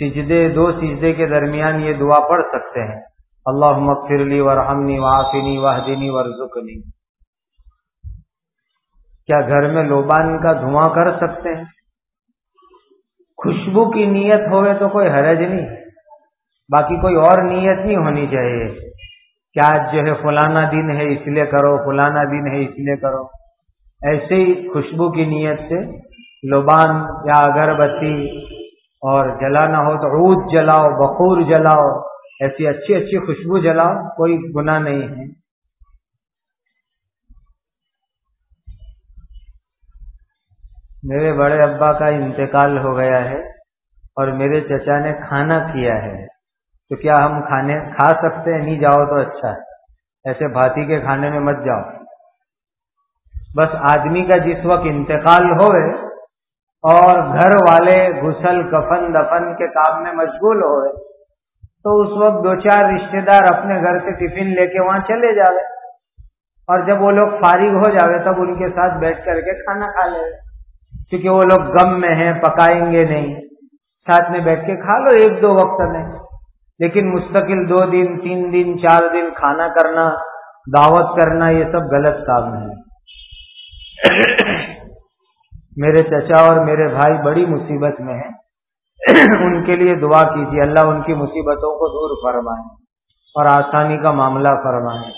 سجدے، دو سجدے کے درمیان یہ دعا پڑھ سکتے ہیں۔ اللہ مغفرلی ورحمنی وافنی واہدینی ورزقنی۔ کیا گھر میں لوبان کا دھواں کر سکتے ہیں؟ خوشبو کی نیت ہوئے تو کوئی حرج نہیں۔ باقی کوئی اور نیت نہیں ہونی چاہیے۔ کیا جو ہے فلانا دن ہے اس لیے کرو، فلانا دن ہے اس لیے کرو۔ ایسے ہی خوشبو کی نیت سے لوبان یا اگربتی اور جلانا ہو تو عود جلاؤ، بخور جلاؤ۔ ایسی اچھی اچھی خوشبو جلاؤ، کوئی گناہ نہیں ہے۔ میرے بڑے ابا کا انتقال ہو گیا ہے اور میرے چچا نے کھانا کیا ہے، تو کیا ہم کھانے کھا سکتے ہیں؟ نہیں جاؤ تو اچھا ہے۔ ایسے بھاتی کے کھانے میں مت جاؤ۔ بس آدمی کا جس وقت انتقال ہوئے اور گھر والے گسل کفن، دفن کے کام میں مشغول ہوئے، تو اس وقت دو چار رشتے دار اپنے گھر سے ٹفن لے کے وہاں چلے جاوے۔ اور جب وہ لوگ فارغ ہو جاوے، تب ان کے ساتھ بیٹھ کر کے کھانا کھا لے۔ کیونکہ وہ لوگ غم میں ہیں، پکائیں گے نہیں۔ ساتھ میں بیٹھ کے کھا لو ایک دو وقت میں۔ لیکن مستقل دو دن، تین دن، چار دن کھانا کرنا، دعوت کرنا، یہ سب غلط کام ہے۔ میرے چچا اور میرے بھائی بڑی مصیبت میں ہیں۔ ان کے لیے دعا کیجیے۔ اللہ ان کی مصیبتوں کو دور فرمائے اور آسانی کا معاملہ فرمائے۔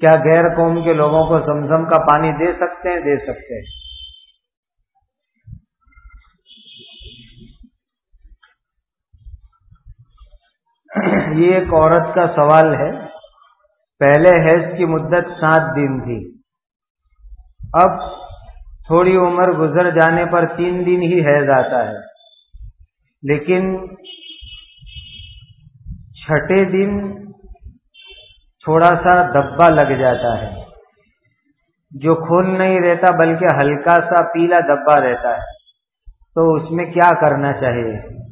کیا غیر قوم کے لوگوں کو زمزم کا پانی دے سکتے ہیں؟ دے سکتے ہیں۔ [coughs] یہ ایک عورت کا سوال ہے۔ پہلے حیض کی مدت سات دن تھی۔ اب تھوڑی عمر گزر جانے پر تین دن ہی حیض آتا ہے۔ لیکن چھٹے دن تھوڑا سا دبا لگ جاتا ہے۔ جو خون نہیں رہتا بلکہ ہلکا سا پیلا دبا رہتا ہے۔ تو اس میں کیا کرنا چاہیے؟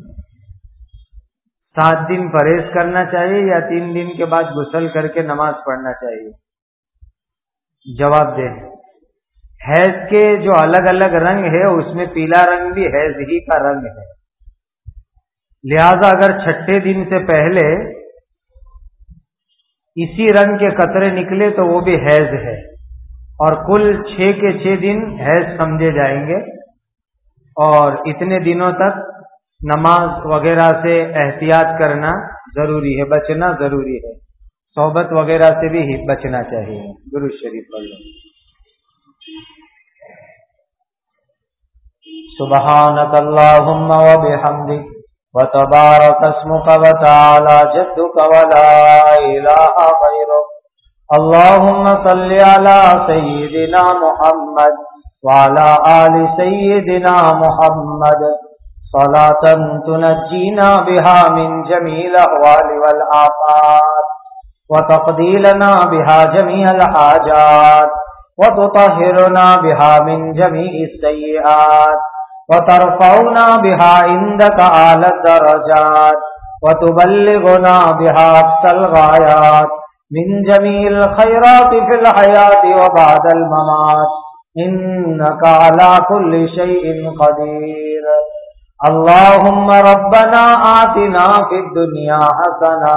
سات دن پرہیز کرنا چاہیے یا تین دن کے بعد غسل کر کے نماز پڑھنا چاہیے؟ جواب دیں حیض کے جو الگ الگ رنگ ہے، اس میں پیلا رنگ بھی حیض ہی کا رنگ ہے۔ لہذا اگر چھٹے دن سے پہلے اسی رنگ کے قطرے نکلے تو وہ بھی حیض ہے۔ اور کل چھ کے چھ دن حیض سمجھے جائیں گے۔ اور اتنے دنوں تک نماز وغیرہ سے احتیاط کرنا ضروری ہے، بچنا ضروری ہے۔ صحبت وغیرہ سے بھی بچنا چاہیے۔ گرو شریف۔ پڑھ لو سبحانك اللهم وبحمدك وتبارك اسمك وتعالى جدك ولا إله غيرك اللهم صل على سيدنا محمد وعلى آل سيدنا محمد۔ صلاة تنجينا بها من جميع الأهوال والآفات وتقضي لنا بها جميع الحاجات، وتطهرنا بها من جميع السيئات، وترفعنا بها عندك آل الدرجات، وتبلغنا بها أقصى الغايات، من جميع الخيرات في الحياة وبعد الممات، إنك على كل شيء قدير. اللهم ربنا آتنا في الدنيا حسنة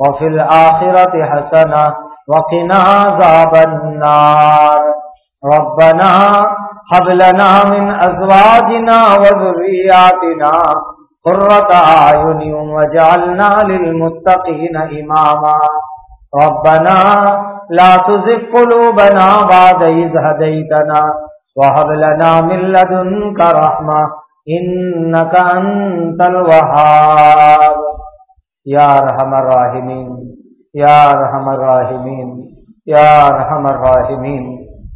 وفي الآخرة حسنة وقنا عذاب النار. ربنا هب لنا من ازواجنا وذرياتنا قرة اعين واجعلنا للمتقين اماما ربنا لا تزغ قلوبنا بعد إذ هديتنا وهب لنا من لدنك رحمة إنك أنت الوهاب. يا ارحم الراحمين، يا ارحم الراحمين، يا ارحم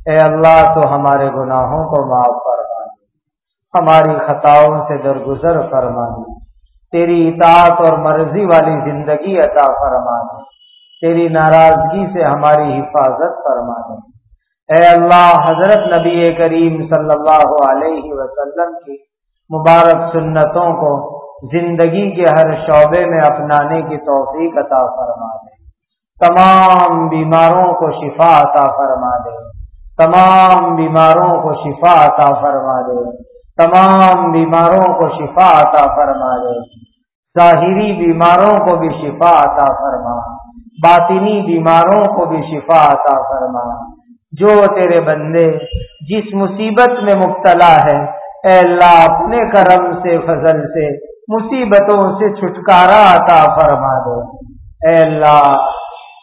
اے اللہ، تو ہمارے گناہوں کو معاف فرما ہماری خطاؤں سے درگزر فرما تیری اطاعت اور مرضی والی زندگی عطا فرما تیری ناراضگی سے ہماری حفاظت فرما اے اللہ، حضرت نبی کریم صلی اللہ علیہ وسلم کی مبارک سنتوں کو زندگی کے ہر شعبے میں اپنانے کی توفیق عطا فرما دے۔ تمام بیماروں کو شفا عطا فرما دے۔ تمام بیماروں کو شفا عطا فرما دے۔ تمام بیماروں کو شفا عطا فرما دے۔ ظاہری بیماروں کو بھی شفا عطا فرما۔ باطنی بیماروں کو بھی شفا عطا فرما۔ جو تیرے بندے جس مصیبت میں مبتلا ہے اے اللہ اپنے کرم سے، فضل سے، مصیبتوں سے چھٹکارا عطا فرما دے۔ اے اللہ،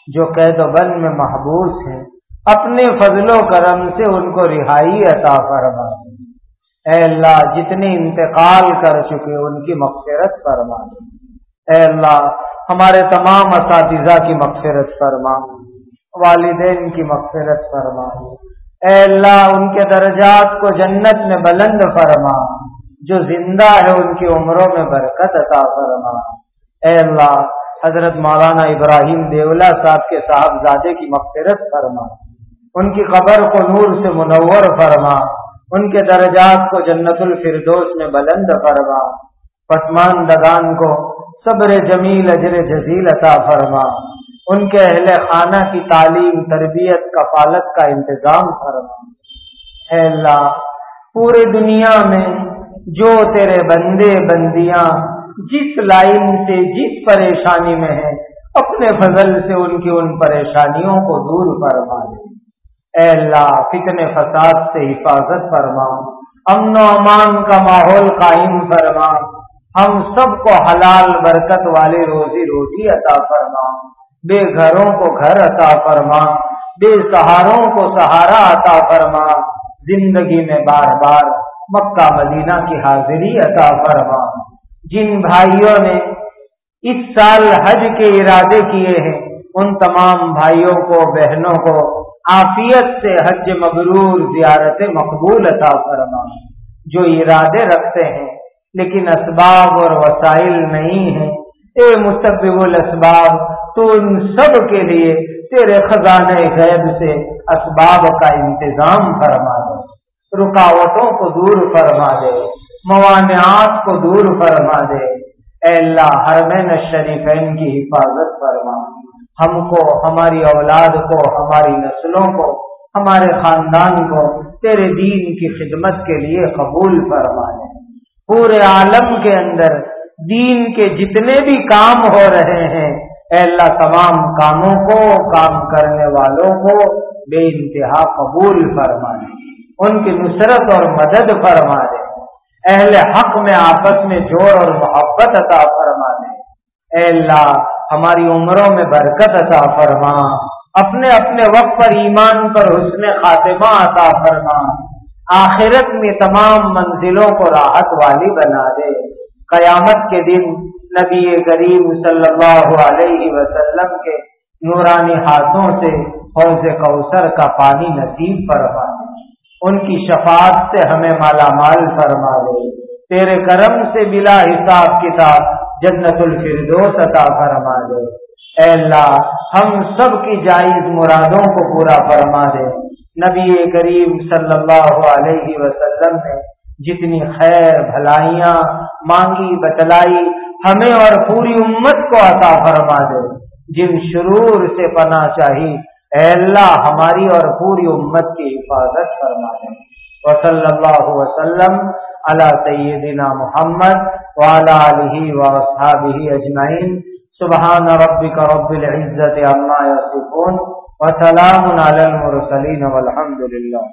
جو قید و بند میں محبوس ہیں، اپنے فضل و کرم سے ان کو رہائی عطا فرما دے۔ اے اللہ، جتنے انتقال کر چکے، ان کی مغفرت فرما اے اللہ، ہمارے تمام اساتذہ کی مغفرت فرما۔ والدین کی مغفرت فرما۔ اے اللہ، ان کے درجات کو جنت میں بلند فرما، جو زندہ ہے ان کی عمروں میں برکت عطا فرما۔ اے اللہ، حضرت مولانا ابراہیم دیولا صاحب کے صاحبزادے کی مغفرت فرما۔ ان کی قبر کو نور سے منور فرما۔ ان کے درجات کو جنت الفردوس میں بلند فرما۔ پسمان دگان کو صبر جمیل اجر جزیل عطا فرما۔ ان کے اہل خانہ کی تعلیم، تربیت، کفالت کا انتظام فرما۔ اے اللہ، پورے دنیا میں جو تیرے بندے، بندیاں جس لائن سے، جس پریشانی میں ہیں، اپنے فضل سے ان کی ان پریشانیوں کو دور فرما دے۔ اے اللہ، فتن فساد سے حفاظت فرما۔ امن و امان کا ماحول قائم فرما۔ ہم سب کو حلال برکت والے روزی روٹی عطا فرما۔ بے گھروں کو گھر عطا فرما، بے سہاروں کو سہارا عطا فرما۔ زندگی میں بار بار مکہ مدینہ کی حاضری عطا فرما۔ جن بھائیوں نے اس سال حج کے ارادے کیے ہیں، ان تمام بھائیوں کو، بہنوں کو عافیت سے حج مبرور زیارت مقبول عطا فرما۔ جو ارادے رکھتے ہیں، لیکن اسباب اور وسائل نہیں ہیں۔ اے مستقب الاسباب تو ان سب کے لیے تیرے خزانے غیب سے اسباب کا انتظام فرما دے۔ رکاوٹوں کو دور فرما دے، موانعات کو دور فرما دے۔ اے اللہ حرمین شریفین کی حفاظت فرما۔ ہم کو، ہماری اولاد کو، ہماری نسلوں کو، ہمارے خاندان کو تیرے دین کی خدمت کے لیے قبول فرمائے پورے عالم کے اندر دین کے جتنے بھی کام ہو رہے ہیں اے اللہ تمام کاموں کو، کام کرنے والوں کو بے انتہا قبول فرمائے ان کی نصرت اور مدد فرما دے اہل حق میں آپس میں جوڑ اور محبت عطا فرما دے اے اللہ، ہماری عمروں میں برکت عطا فرما، اپنے اپنے وقت پر ایمان پر حسن خاتمہ عطا فرما۔ آخرت میں تمام منزلوں کو راحت والی بنا دے۔ قیامت کے دن نبی کریم صلی اللہ علیہ وسلم کے نورانی ہاتھوں سے حوض کوثر کا پانی نصیب فرما دے۔ ان کی شفاعت سے ہمیں مالا مال فرما دے۔ تیرے کرم سے بلا حساب کتاب جنت الفردوس عطا فرما دے۔ اے اللہ، ہم سب کی جائز مرادوں کو پورا فرما دے۔ نبی کریم صلی اللہ علیہ وسلم نے جتنی خیر بھلائیاں مانگی بتلائی ہمیں اور پوری امت کو عطا فرما دے۔ جن شرور سے پناہ چاہی، اے اللہ ہماری اور پوری امت کی حفاظت فرما دے۔ وصلی اللہ وسلم اللہ سیدنا محمد وعلى آله وأصحابه أجمعين سبحان ربك رب العزة عما يصفون وسلام على المرسلين والحمد لله